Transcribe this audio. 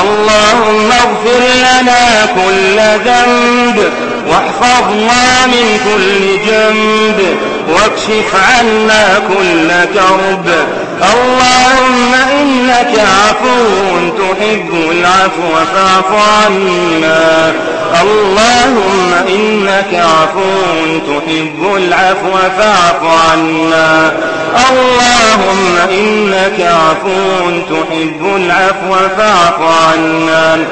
اللهم اغفر لنا كل ذنب واحفظنا من كل جنب واكشف عنا كل كرب. اللهم إنك عفو تحب العفو فاعف عنا. اللهم إنك عفو تحب العفو فاعف عنا. اللهم إنك عفو تحب العفو فاعف عنا.